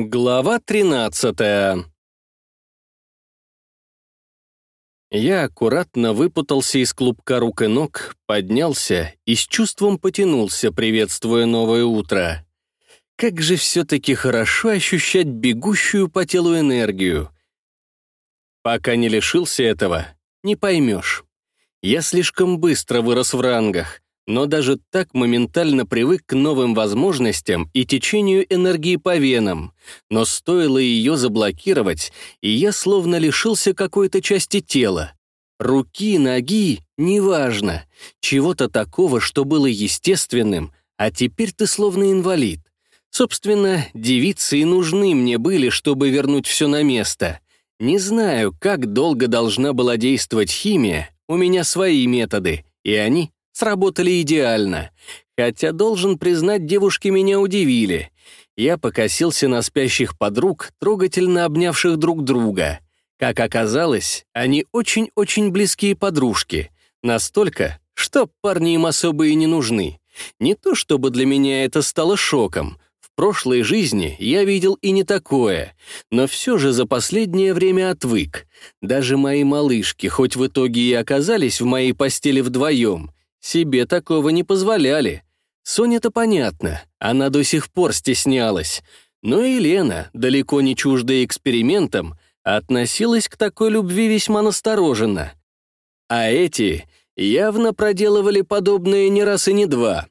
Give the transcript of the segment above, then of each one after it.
Глава 13 Я аккуратно выпутался из клубка рук и ног, поднялся и с чувством потянулся, приветствуя новое утро. Как же все-таки хорошо ощущать бегущую по телу энергию. Пока не лишился этого, не поймешь. Я слишком быстро вырос в рангах, но даже так моментально привык к новым возможностям и течению энергии по венам, но стоило ее заблокировать, и я словно лишился какой-то части тела. Руки, ноги, неважно. Чего-то такого, что было естественным, а теперь ты словно инвалид. Собственно, девицы и нужны мне были, чтобы вернуть все на место. Не знаю, как долго должна была действовать химия, у меня свои методы, и они сработали идеально. Хотя, должен признать, девушки меня удивили. Я покосился на спящих подруг, трогательно обнявших друг друга. Как оказалось, они очень-очень близкие подружки. Настолько, что парни им особо и не нужны. Не то чтобы для меня это стало шоком. В прошлой жизни я видел и не такое, но все же за последнее время отвык. Даже мои малышки, хоть в итоге и оказались в моей постели вдвоем, себе такого не позволяли. Соня-то понятно, она до сих пор стеснялась. Но и Лена, далеко не чуждая экспериментам, относилась к такой любви весьма настороженно. А эти явно проделывали подобное не раз и не два.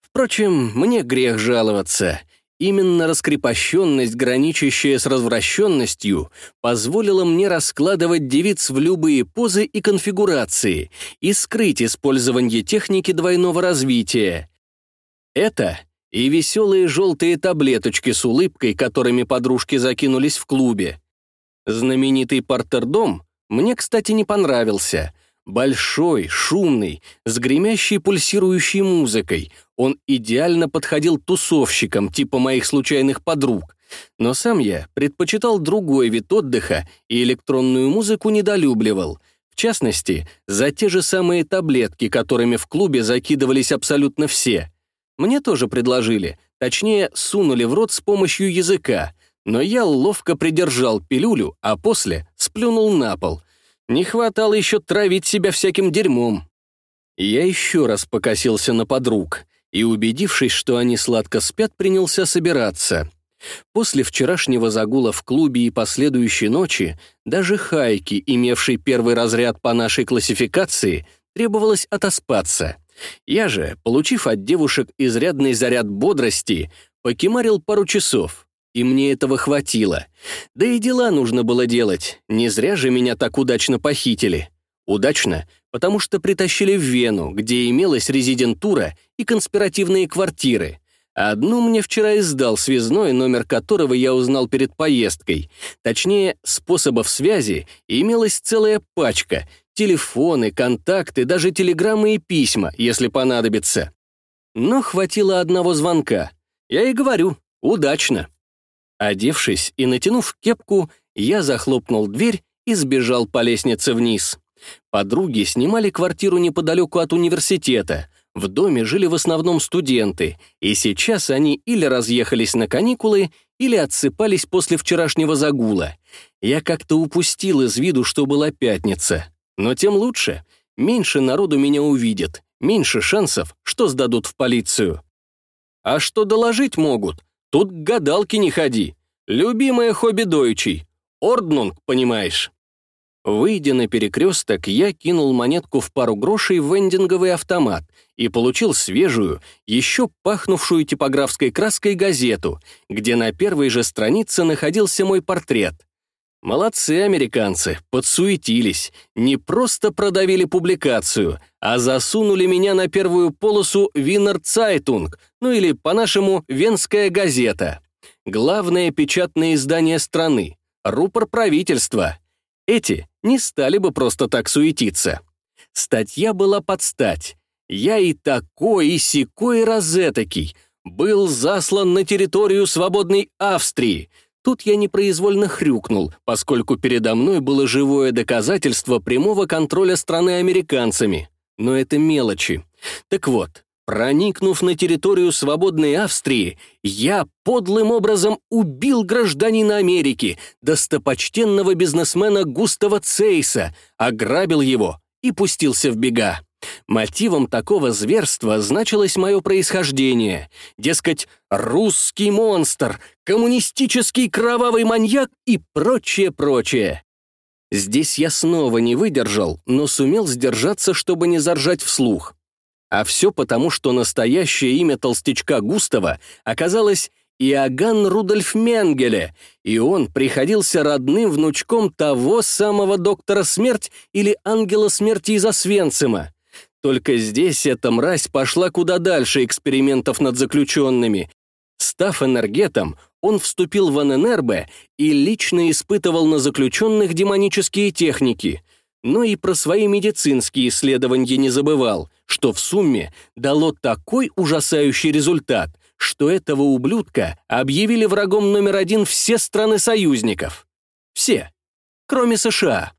Впрочем, мне грех жаловаться. Именно раскрепощенность, граничащая с развращенностью, позволила мне раскладывать девиц в любые позы и конфигурации и скрыть использование техники двойного развития. Это и веселые желтые таблеточки с улыбкой, которыми подружки закинулись в клубе. Знаменитый портердом мне, кстати, не понравился — Большой, шумный, с гремящей пульсирующей музыкой. Он идеально подходил тусовщикам, типа моих случайных подруг. Но сам я предпочитал другой вид отдыха и электронную музыку недолюбливал. В частности, за те же самые таблетки, которыми в клубе закидывались абсолютно все. Мне тоже предложили, точнее, сунули в рот с помощью языка, но я ловко придержал пилюлю, а после сплюнул на пол. Не хватало еще травить себя всяким дерьмом. Я еще раз покосился на подруг и, убедившись, что они сладко спят, принялся собираться. После вчерашнего загула в клубе и последующей ночи даже Хайки, имевший первый разряд по нашей классификации, требовалось отоспаться. Я же, получив от девушек изрядный заряд бодрости, покемарил пару часов и мне этого хватило. Да и дела нужно было делать, не зря же меня так удачно похитили. Удачно, потому что притащили в Вену, где имелась резидентура и конспиративные квартиры. Одну мне вчера издал связной, номер которого я узнал перед поездкой. Точнее, способов связи имелась целая пачка. Телефоны, контакты, даже телеграммы и письма, если понадобится. Но хватило одного звонка. Я и говорю, удачно. Одевшись и натянув кепку, я захлопнул дверь и сбежал по лестнице вниз. Подруги снимали квартиру неподалеку от университета. В доме жили в основном студенты, и сейчас они или разъехались на каникулы, или отсыпались после вчерашнего загула. Я как-то упустил из виду, что была пятница. Но тем лучше. Меньше народу меня увидит, меньше шансов, что сдадут в полицию. А что доложить могут? Тут к гадалке не ходи. Любимое хобби дойчий. Орднунг, понимаешь. Выйдя на перекресток, я кинул монетку в пару грошей в вендинговый автомат и получил свежую, еще пахнувшую типографской краской газету, где на первой же странице находился мой портрет. Молодцы американцы, подсуетились, не просто продавили публикацию, а засунули меня на первую полосу Винер Цайтунг, ну или по-нашему Венская газета. Главное печатное издание страны, рупор правительства. Эти не стали бы просто так суетиться. Статья была под стать. Я и такой, и сякой розетокий. Был заслан на территорию свободной Австрии — Тут я непроизвольно хрюкнул, поскольку передо мной было живое доказательство прямого контроля страны американцами. Но это мелочи. Так вот, Проникнув на территорию свободной Австрии, я подлым образом убил гражданина Америки, достопочтенного бизнесмена Густава Цейса, ограбил его и пустился в бега. Мотивом такого зверства значилось мое происхождение. Дескать, русский монстр, коммунистический кровавый маньяк и прочее-прочее. Здесь я снова не выдержал, но сумел сдержаться, чтобы не заржать вслух. А все потому, что настоящее имя толстячка Густава оказалось Иоганн Рудольф Менгеле, и он приходился родным внучком того самого доктора смерть или ангела смерти из Освенцима. Только здесь эта мразь пошла куда дальше экспериментов над заключенными. Став энергетом, он вступил в ННРБ и лично испытывал на заключенных демонические техники — но и про свои медицинские исследования не забывал, что в сумме дало такой ужасающий результат, что этого ублюдка объявили врагом номер один все страны союзников. Все, кроме США.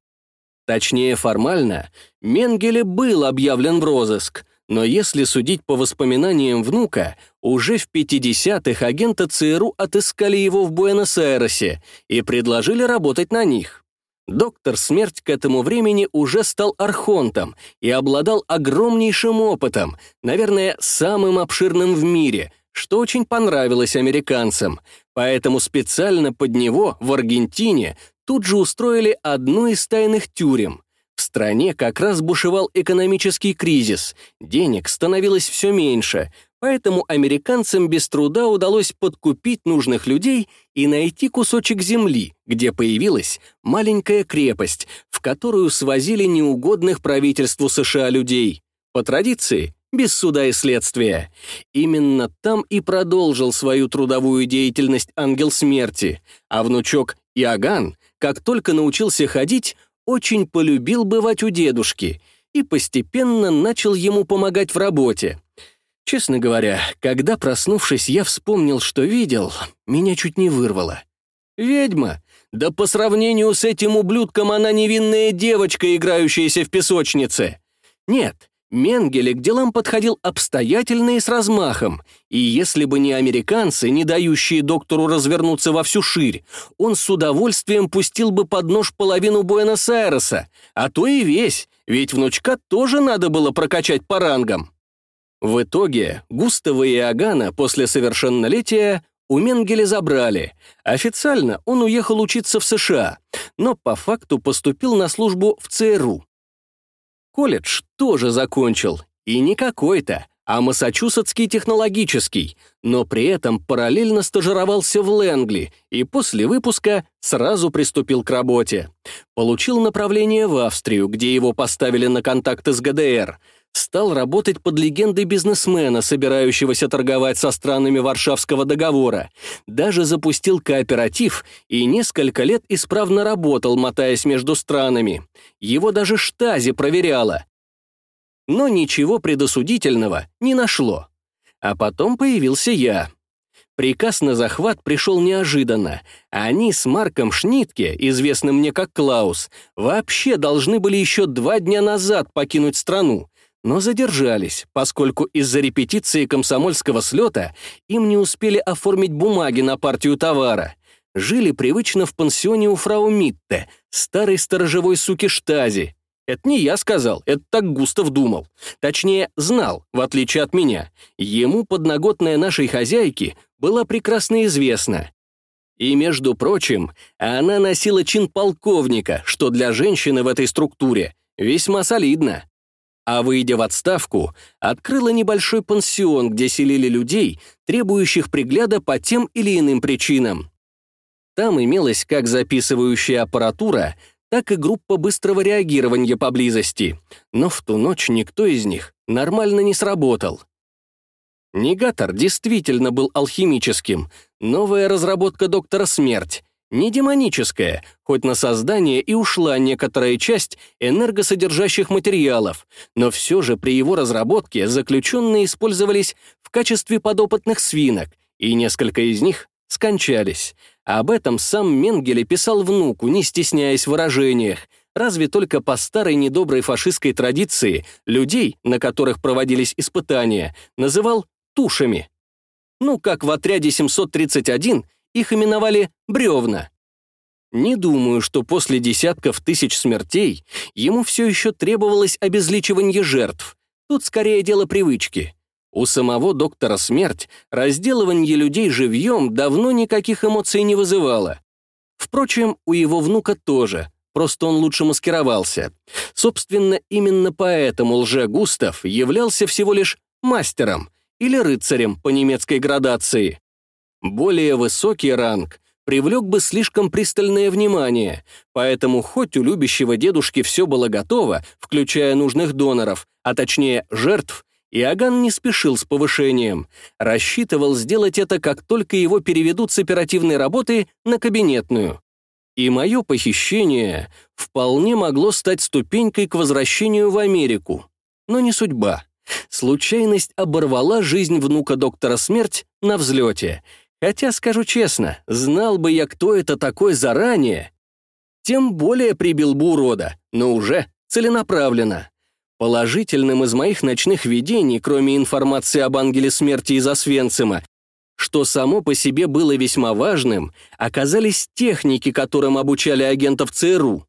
Точнее, формально, Менгеле был объявлен в розыск, но если судить по воспоминаниям внука, уже в 50-х агенты ЦРУ отыскали его в Буэнос-Айресе и предложили работать на них. Доктор Смерть к этому времени уже стал архонтом и обладал огромнейшим опытом, наверное, самым обширным в мире, что очень понравилось американцам, поэтому специально под него в Аргентине тут же устроили одну из тайных тюрем. В стране как раз бушевал экономический кризис, денег становилось все меньше, Поэтому американцам без труда удалось подкупить нужных людей и найти кусочек земли, где появилась маленькая крепость, в которую свозили неугодных правительству США людей. По традиции, без суда и следствия. Именно там и продолжил свою трудовую деятельность ангел смерти, а внучок Иоганн, как только научился ходить, очень полюбил бывать у дедушки и постепенно начал ему помогать в работе. Честно говоря, когда, проснувшись, я вспомнил, что видел, меня чуть не вырвало. Ведьма! Да по сравнению с этим ублюдком она невинная девочка, играющаяся в песочнице. Нет, Менгеле к делам подходил обстоятельно и с размахом, и если бы не американцы, не дающие доктору развернуться во всю ширь, он с удовольствием пустил бы под нож половину Буэнос-Айреса, а то и весь, ведь внучка тоже надо было прокачать по рангам. В итоге Густава и Агана после совершеннолетия у Менгеля забрали. Официально он уехал учиться в США, но по факту поступил на службу в ЦРУ. Колледж тоже закончил, и не какой-то, а Массачусетский технологический, но при этом параллельно стажировался в Лэнгли и после выпуска сразу приступил к работе. Получил направление в Австрию, где его поставили на контакты с ГДР — стал работать под легендой бизнесмена, собирающегося торговать со странами Варшавского договора, даже запустил кооператив и несколько лет исправно работал, мотаясь между странами. Его даже штази проверяла. Но ничего предосудительного не нашло. А потом появился я. Приказ на захват пришел неожиданно. Они с Марком Шнитке, известным мне как Клаус, вообще должны были еще два дня назад покинуть страну, но задержались, поскольку из-за репетиции комсомольского слета им не успели оформить бумаги на партию товара. Жили привычно в пансионе у фрау Митте, старой сторожевой суки Штази. Это не я сказал, это так Густав думал. Точнее, знал, в отличие от меня. Ему подноготная нашей хозяйки была прекрасно известна. И, между прочим, она носила чин полковника, что для женщины в этой структуре весьма солидно а, выйдя в отставку, открыла небольшой пансион, где селили людей, требующих пригляда по тем или иным причинам. Там имелась как записывающая аппаратура, так и группа быстрого реагирования поблизости, но в ту ночь никто из них нормально не сработал. Негатор действительно был алхимическим, новая разработка доктора Смерть, не демоническое, хоть на создание и ушла некоторая часть энергосодержащих материалов, но все же при его разработке заключенные использовались в качестве подопытных свинок, и несколько из них скончались. Об этом сам Менгеле писал внуку, не стесняясь в выражениях. разве только по старой недоброй фашистской традиции людей, на которых проводились испытания, называл тушами. Ну, как в отряде 731 их именовали бревна. Не думаю, что после десятков тысяч смертей ему все еще требовалось обезличивание жертв. Тут скорее дело привычки. У самого доктора смерть разделывание людей живьем давно никаких эмоций не вызывало. Впрочем, у его внука тоже, просто он лучше маскировался. Собственно, именно поэтому лже-Густав являлся всего лишь мастером или рыцарем по немецкой градации. Более высокий ранг привлек бы слишком пристальное внимание, поэтому хоть у любящего дедушки все было готово, включая нужных доноров, а точнее жертв, Иоганн не спешил с повышением, рассчитывал сделать это, как только его переведут с оперативной работы на кабинетную. И мое похищение вполне могло стать ступенькой к возвращению в Америку. Но не судьба. Случайность оборвала жизнь внука доктора Смерть на взлете. Хотя, скажу честно, знал бы я, кто это такой заранее, тем более прибил бы урода, но уже целенаправленно. Положительным из моих ночных видений, кроме информации об ангеле смерти из Освенцима, что само по себе было весьма важным, оказались техники, которым обучали агентов ЦРУ.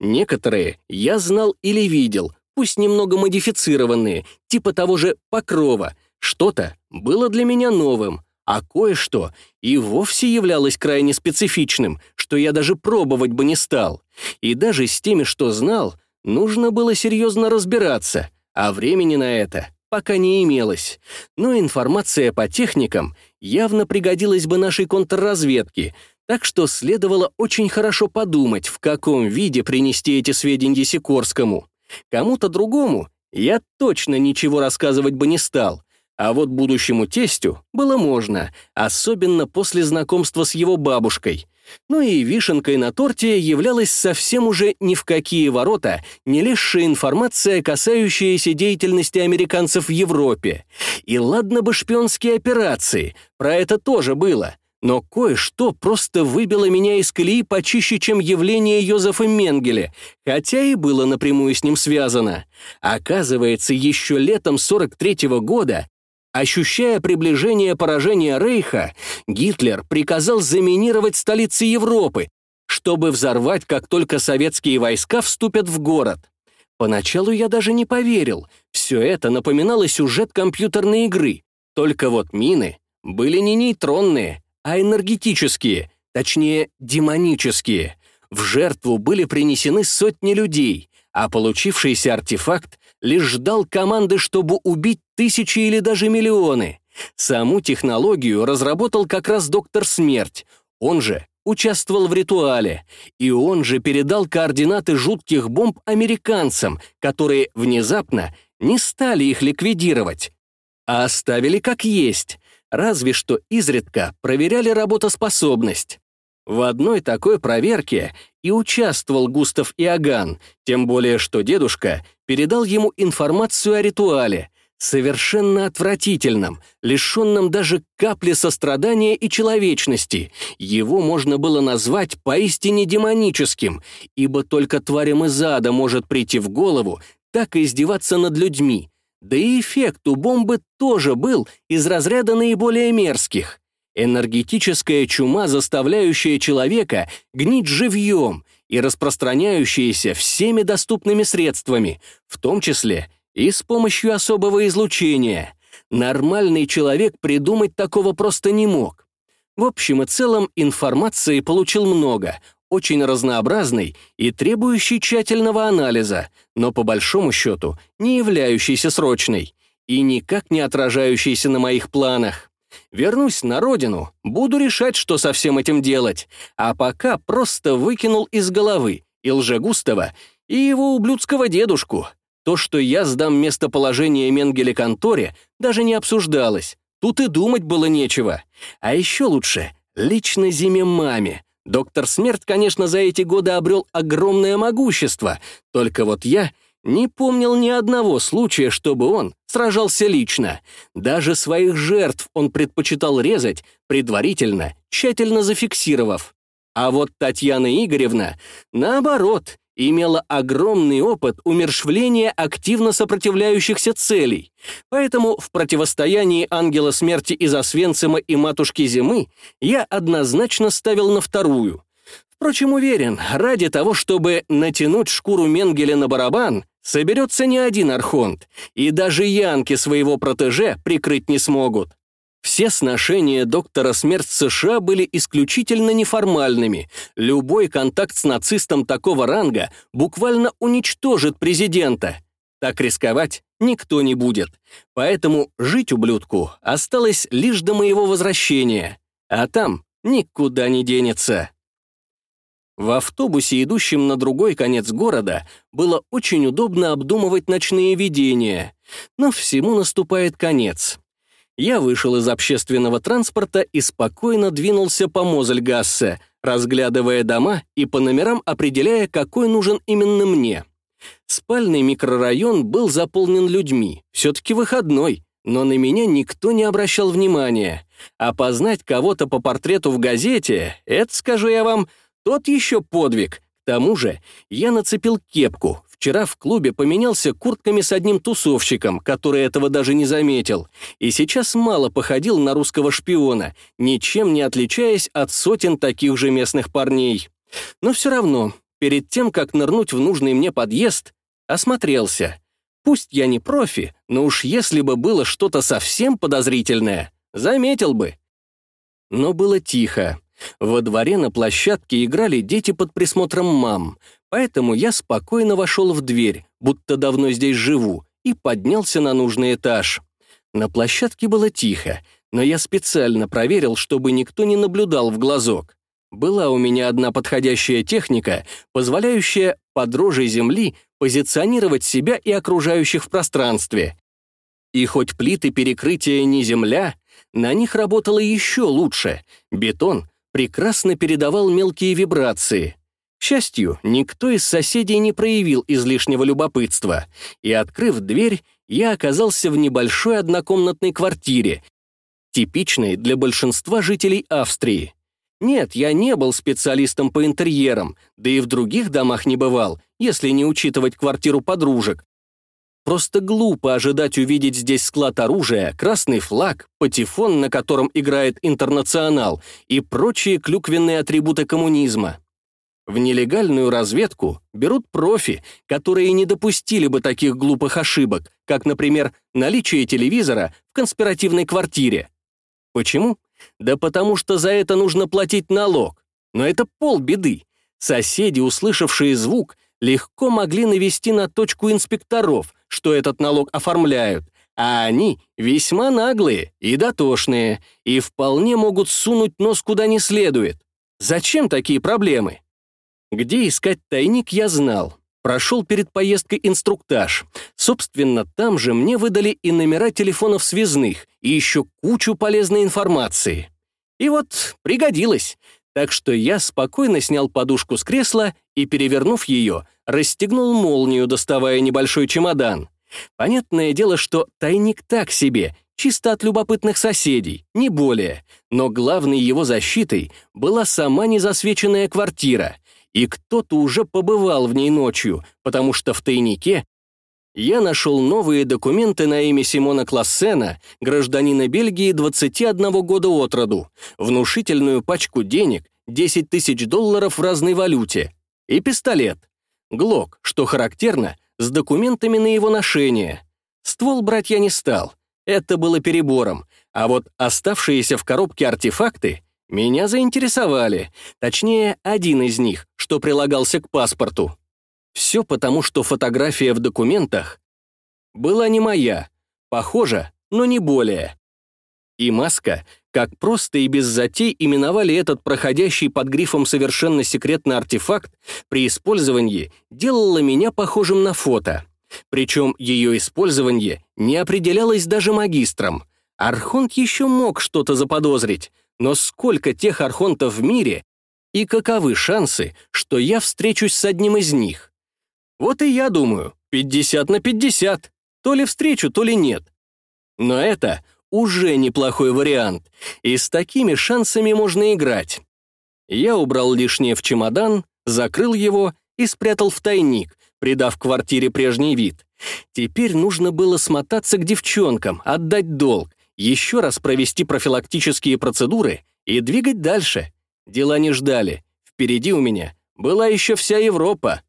Некоторые я знал или видел, пусть немного модифицированные, типа того же покрова. Что-то было для меня новым, а кое-что и вовсе являлось крайне специфичным, что я даже пробовать бы не стал. И даже с теми, что знал, Нужно было серьезно разбираться, а времени на это пока не имелось. Но информация по техникам явно пригодилась бы нашей контрразведке, так что следовало очень хорошо подумать, в каком виде принести эти сведения Сикорскому. Кому-то другому я точно ничего рассказывать бы не стал, а вот будущему тестю было можно, особенно после знакомства с его бабушкой. Ну и вишенкой на торте являлась совсем уже ни в какие ворота не лезшая информация, касающаяся деятельности американцев в Европе. И ладно бы шпионские операции, про это тоже было. Но кое-что просто выбило меня из колеи почище, чем явление Йозефа Менгеле, хотя и было напрямую с ним связано. Оказывается, еще летом 43 -го года Ощущая приближение поражения Рейха, Гитлер приказал заминировать столицы Европы, чтобы взорвать, как только советские войска вступят в город. Поначалу я даже не поверил. Все это напоминало сюжет компьютерной игры. Только вот мины были не нейтронные, а энергетические, точнее, демонические. В жертву были принесены сотни людей, а получившийся артефакт лишь ждал команды, чтобы убить тысячи или даже миллионы. Саму технологию разработал как раз доктор Смерть. Он же участвовал в ритуале, и он же передал координаты жутких бомб американцам, которые внезапно не стали их ликвидировать, а оставили как есть, разве что изредка проверяли работоспособность. В одной такой проверке и участвовал Густав Иоганн, тем более что дедушка передал ему информацию о ритуале, совершенно отвратительном, лишенном даже капли сострадания и человечности. Его можно было назвать поистине демоническим, ибо только тварям из ада может прийти в голову так и издеваться над людьми. Да и эффект у бомбы тоже был из разряда наиболее мерзких. Энергетическая чума, заставляющая человека гнить живьем и распространяющаяся всеми доступными средствами, в том числе и с помощью особого излучения. Нормальный человек придумать такого просто не мог. В общем и целом информации получил много, очень разнообразный и требующий тщательного анализа, но по большому счету не являющийся срочной и никак не отражающийся на моих планах. Вернусь на родину, буду решать, что со всем этим делать, а пока просто выкинул из головы и лжегустова, и его ублюдского дедушку. То, что я сдам местоположение Менгеле конторе, даже не обсуждалось. Тут и думать было нечего. А еще лучше — лично зиме маме. Доктор Смерть, конечно, за эти годы обрел огромное могущество, только вот я не помнил ни одного случая, чтобы он сражался лично. Даже своих жертв он предпочитал резать, предварительно, тщательно зафиксировав. А вот Татьяна Игоревна, наоборот, имела огромный опыт умершвления активно сопротивляющихся целей, поэтому в противостоянии ангела смерти из Освенцима и матушки Зимы я однозначно ставил на вторую. Впрочем, уверен, ради того, чтобы натянуть шкуру Менгеля на барабан, соберется не один архонт, и даже янки своего протеже прикрыть не смогут. Все сношения доктора смерть США были исключительно неформальными. Любой контакт с нацистом такого ранга буквально уничтожит президента. Так рисковать никто не будет. Поэтому жить ублюдку осталось лишь до моего возвращения. А там никуда не денется. В автобусе, идущем на другой конец города, было очень удобно обдумывать ночные видения. Но всему наступает конец. Я вышел из общественного транспорта и спокойно двинулся по Мозельгассе, разглядывая дома и по номерам определяя, какой нужен именно мне. Спальный микрорайон был заполнен людьми, все-таки выходной, но на меня никто не обращал внимания. Опознать кого-то по портрету в газете — это, скажу я вам, тот еще подвиг. К тому же я нацепил кепку, Вчера в клубе поменялся куртками с одним тусовщиком, который этого даже не заметил, и сейчас мало походил на русского шпиона, ничем не отличаясь от сотен таких же местных парней. Но все равно, перед тем, как нырнуть в нужный мне подъезд, осмотрелся. Пусть я не профи, но уж если бы было что-то совсем подозрительное, заметил бы. Но было тихо. Во дворе на площадке играли дети под присмотром мам, поэтому я спокойно вошел в дверь, будто давно здесь живу, и поднялся на нужный этаж. На площадке было тихо, но я специально проверил, чтобы никто не наблюдал в глазок. Была у меня одна подходящая техника, позволяющая под рожей земли позиционировать себя и окружающих в пространстве. И хоть плиты перекрытия не земля, на них работало еще лучше. Бетон прекрасно передавал мелкие вибрации. К счастью, никто из соседей не проявил излишнего любопытства, и, открыв дверь, я оказался в небольшой однокомнатной квартире, типичной для большинства жителей Австрии. Нет, я не был специалистом по интерьерам, да и в других домах не бывал, если не учитывать квартиру подружек, Просто глупо ожидать увидеть здесь склад оружия, красный флаг, патефон, на котором играет интернационал, и прочие клюквенные атрибуты коммунизма. В нелегальную разведку берут профи, которые не допустили бы таких глупых ошибок, как, например, наличие телевизора в конспиративной квартире. Почему? Да потому что за это нужно платить налог. Но это полбеды. Соседи, услышавшие звук, легко могли навести на точку инспекторов, что этот налог оформляют, а они весьма наглые и дотошные, и вполне могут сунуть нос куда не следует. Зачем такие проблемы? Где искать тайник, я знал. Прошел перед поездкой инструктаж. Собственно, там же мне выдали и номера телефонов связных, и еще кучу полезной информации. И вот пригодилось. Так что я спокойно снял подушку с кресла и, перевернув ее, расстегнул молнию, доставая небольшой чемодан. Понятное дело, что тайник так себе, чисто от любопытных соседей, не более. Но главной его защитой была сама незасвеченная квартира, и кто-то уже побывал в ней ночью, потому что в тайнике я нашел новые документы на имя Симона Классена, гражданина Бельгии 21 года от роду, внушительную пачку денег, 10 тысяч долларов в разной валюте, и пистолет. Глок, что характерно, с документами на его ношение. Ствол брать я не стал, это было перебором, а вот оставшиеся в коробке артефакты меня заинтересовали, точнее, один из них, что прилагался к паспорту. Все потому, что фотография в документах была не моя, похожа, но не более. И маска, как просто и без затей именовали этот проходящий под грифом совершенно секретный артефакт, при использовании делала меня похожим на фото. Причем ее использование не определялось даже магистром. Архонт еще мог что-то заподозрить, но сколько тех архонтов в мире, и каковы шансы, что я встречусь с одним из них? Вот и я думаю, 50 на 50. То ли встречу, то ли нет. Но это уже неплохой вариант, и с такими шансами можно играть. Я убрал лишнее в чемодан, закрыл его и спрятал в тайник, придав квартире прежний вид. Теперь нужно было смотаться к девчонкам, отдать долг, еще раз провести профилактические процедуры и двигать дальше. Дела не ждали. Впереди у меня была еще вся Европа.